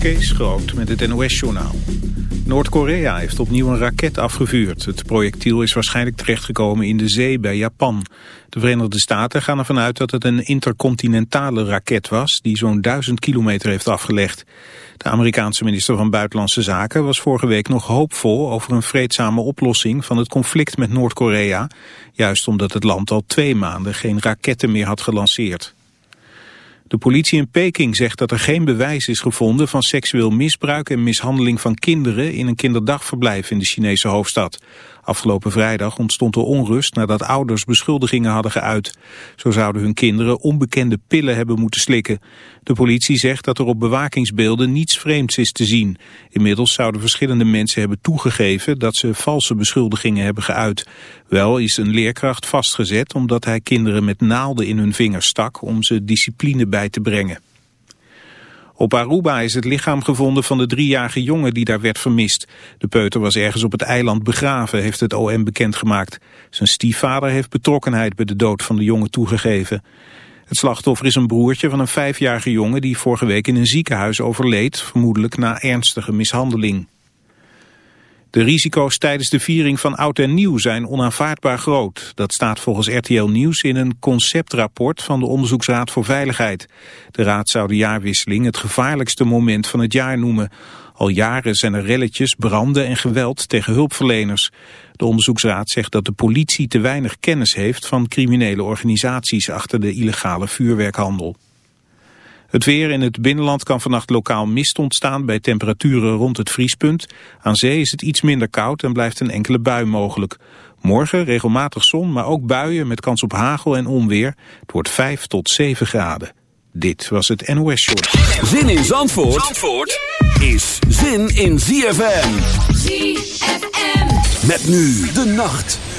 Kees Groot met het NOS-journaal. Noord-Korea heeft opnieuw een raket afgevuurd. Het projectiel is waarschijnlijk terechtgekomen in de zee bij Japan. De Verenigde Staten gaan ervan uit dat het een intercontinentale raket was... die zo'n duizend kilometer heeft afgelegd. De Amerikaanse minister van Buitenlandse Zaken was vorige week nog hoopvol... over een vreedzame oplossing van het conflict met Noord-Korea... juist omdat het land al twee maanden geen raketten meer had gelanceerd. De politie in Peking zegt dat er geen bewijs is gevonden van seksueel misbruik en mishandeling van kinderen in een kinderdagverblijf in de Chinese hoofdstad. Afgelopen vrijdag ontstond er onrust nadat ouders beschuldigingen hadden geuit. Zo zouden hun kinderen onbekende pillen hebben moeten slikken. De politie zegt dat er op bewakingsbeelden niets vreemds is te zien. Inmiddels zouden verschillende mensen hebben toegegeven dat ze valse beschuldigingen hebben geuit. Wel is een leerkracht vastgezet omdat hij kinderen met naalden in hun vingers stak om ze discipline bij te brengen. Op Aruba is het lichaam gevonden van de driejarige jongen die daar werd vermist. De peuter was ergens op het eiland begraven, heeft het OM bekendgemaakt. Zijn stiefvader heeft betrokkenheid bij de dood van de jongen toegegeven. Het slachtoffer is een broertje van een vijfjarige jongen die vorige week in een ziekenhuis overleed, vermoedelijk na ernstige mishandeling. De risico's tijdens de viering van Oud en Nieuw zijn onaanvaardbaar groot. Dat staat volgens RTL Nieuws in een conceptrapport van de Onderzoeksraad voor Veiligheid. De raad zou de jaarwisseling het gevaarlijkste moment van het jaar noemen. Al jaren zijn er relletjes, branden en geweld tegen hulpverleners. De onderzoeksraad zegt dat de politie te weinig kennis heeft van criminele organisaties achter de illegale vuurwerkhandel. Het weer in het binnenland kan vannacht lokaal mist ontstaan bij temperaturen rond het vriespunt. Aan zee is het iets minder koud en blijft een enkele bui mogelijk. Morgen regelmatig zon, maar ook buien met kans op hagel en onweer. Het wordt 5 tot 7 graden. Dit was het NOS Short. Zin in Zandvoort, Zandvoort is zin in ZFM. ZFM. Met nu de nacht.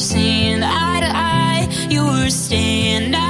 Seeing eye to eye. You were staying out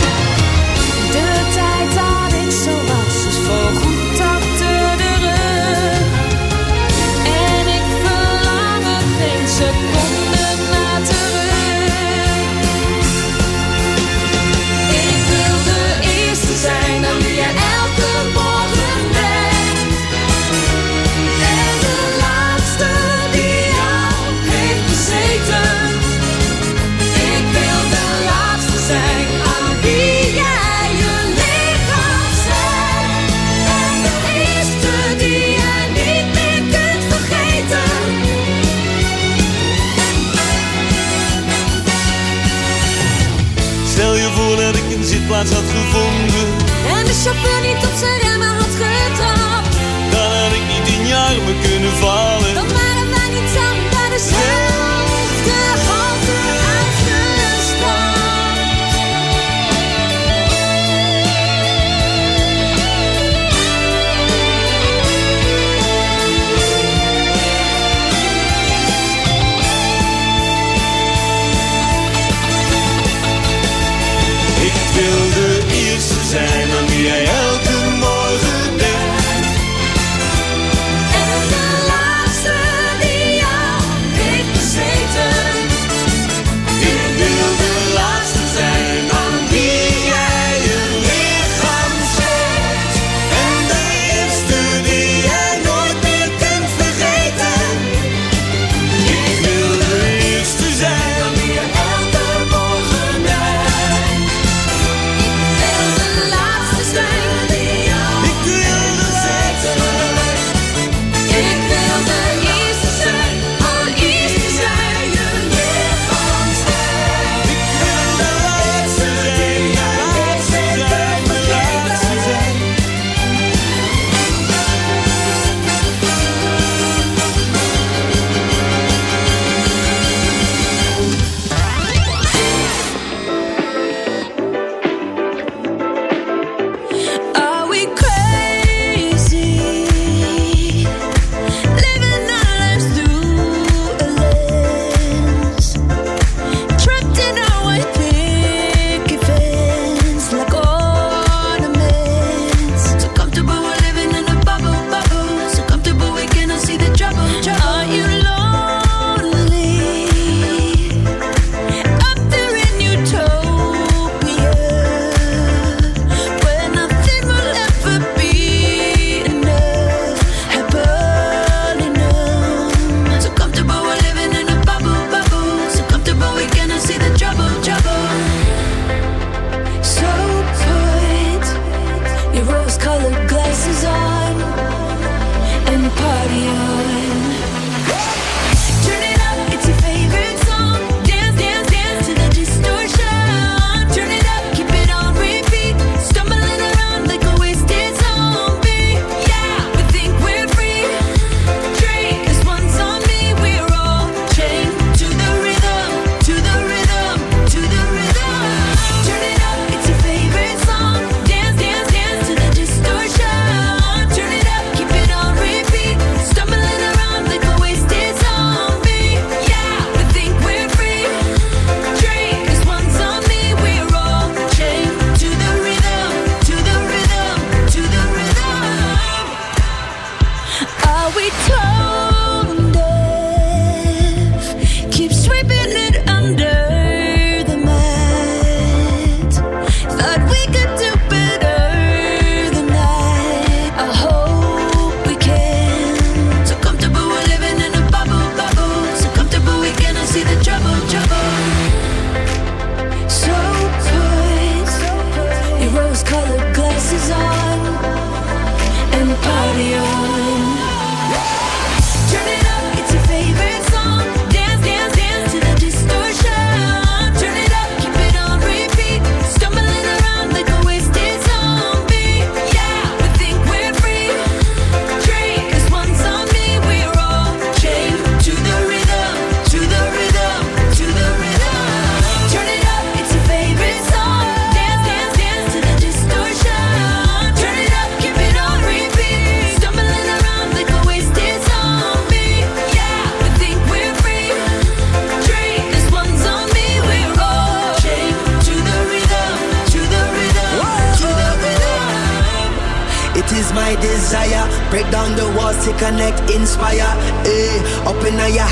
seconde ik een zitplaats had gevonden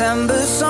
December song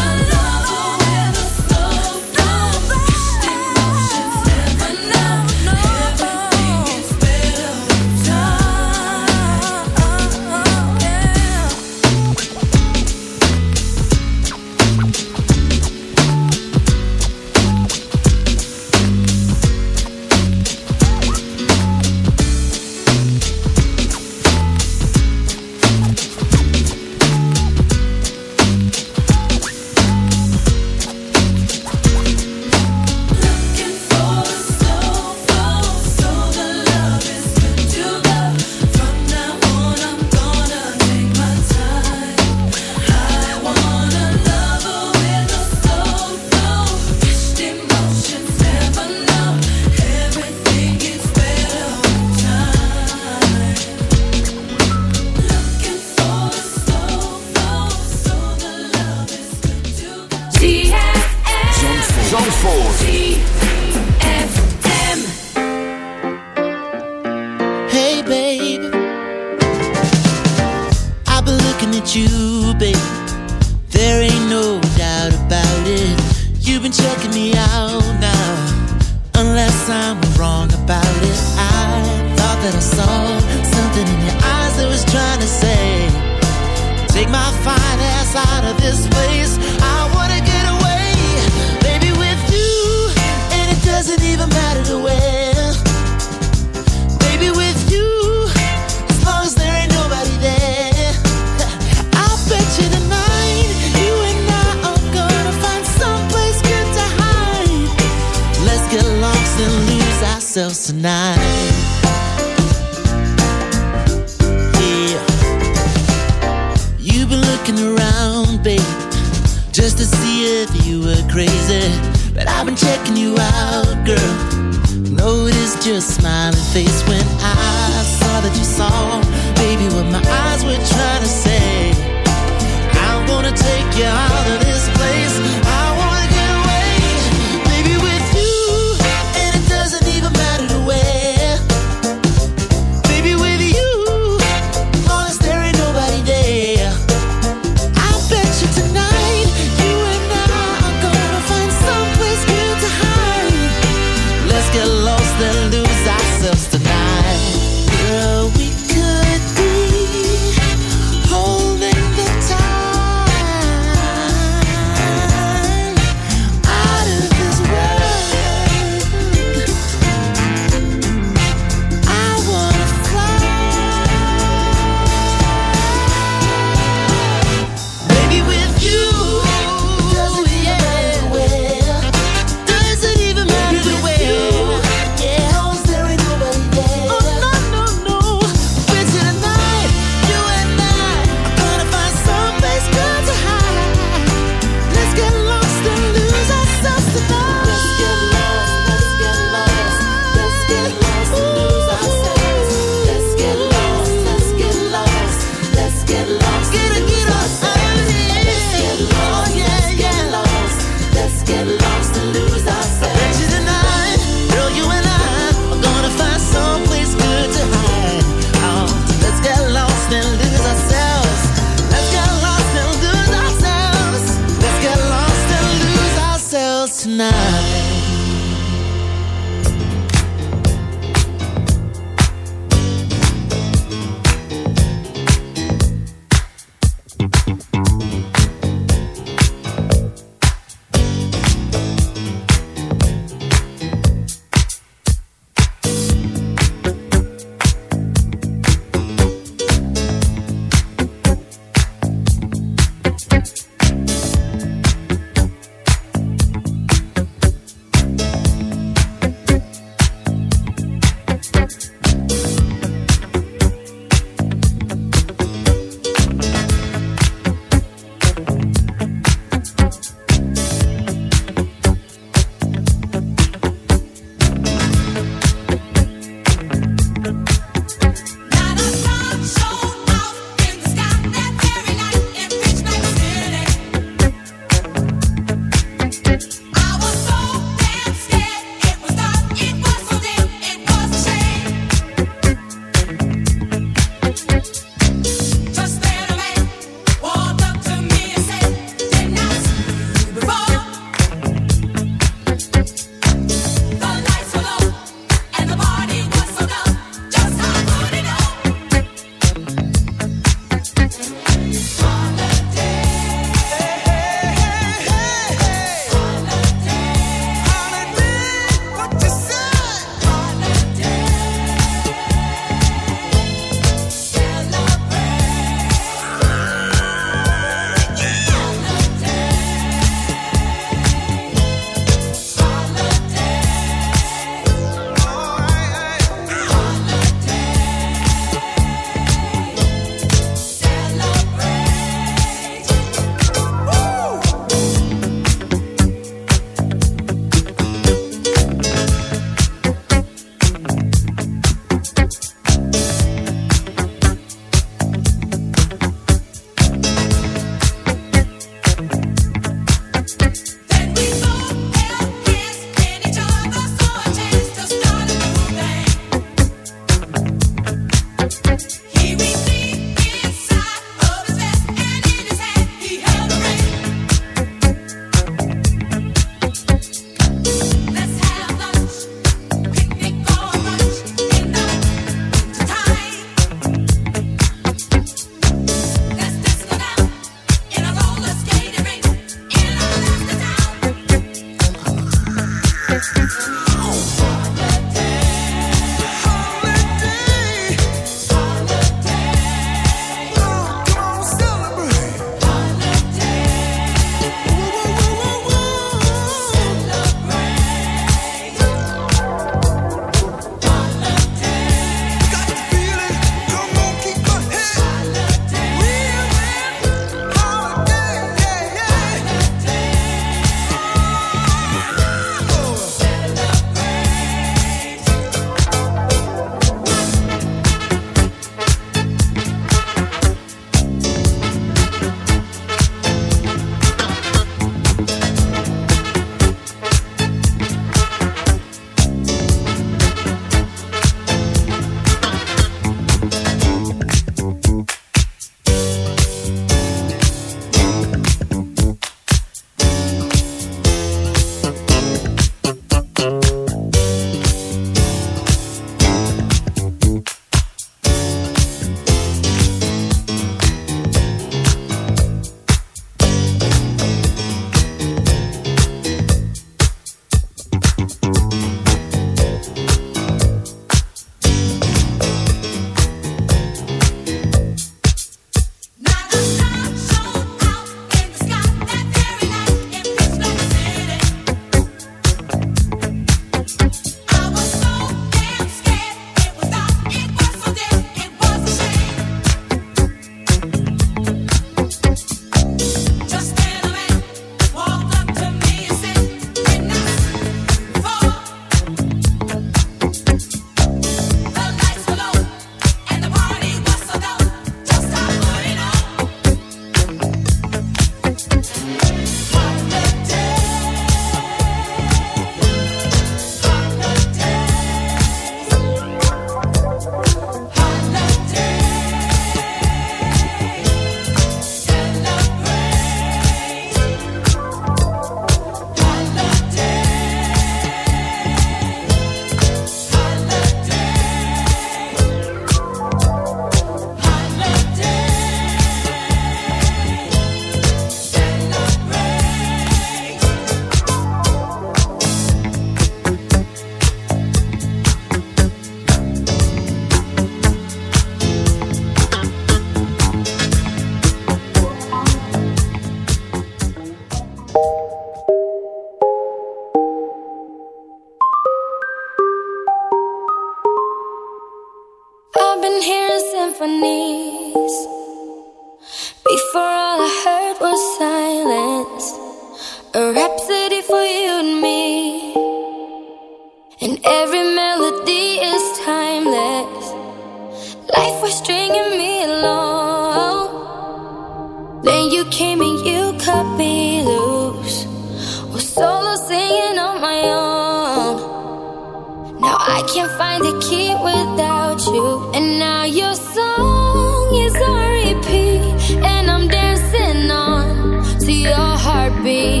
be